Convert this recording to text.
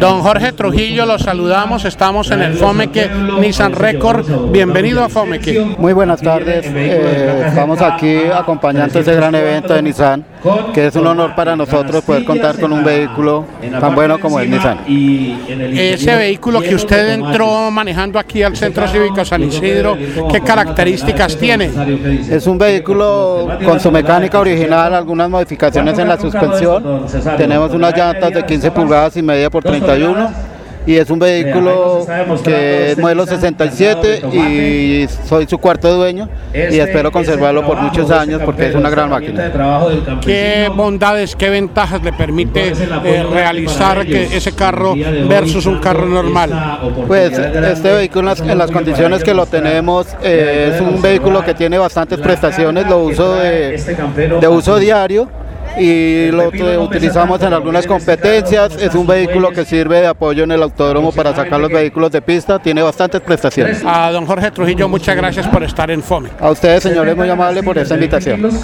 Don Jorge Trujillo, los saludamos. Estamos en el Fomeque Nissan Record. Bienvenido a Fomeque. Muy buenas tardes. Eh, estamos aquí acompañando este gran evento de Nissan, que es un honor para nosotros poder contar con un vehículo tan bueno como el Nissan. Ese vehículo que usted entró manejando aquí al Centro Cívico San Isidro, ¿qué características tiene? Es un vehículo con su mecánica original, algunas modificaciones en la suspensión. Tenemos unas llantas de 15 pulgadas y media por 30 y es un vehículo que es modelo 67 y soy su cuarto dueño y espero conservarlo por muchos años porque es una gran máquina. ¿Qué bondades, qué ventajas le permite eh, realizar que ese carro versus un carro normal? Pues este vehículo en las condiciones que lo tenemos eh, es un vehículo que tiene bastantes prestaciones, lo uso de, de uso diario y lo utilizamos en algunas competencias. Es un vehículo que sirve de apoyo en el autódromo para sacar los vehículos de pista. Tiene bastantes prestaciones. A don Jorge Trujillo, muchas gracias por estar en FOME. A ustedes, señores, muy amable por esta invitación.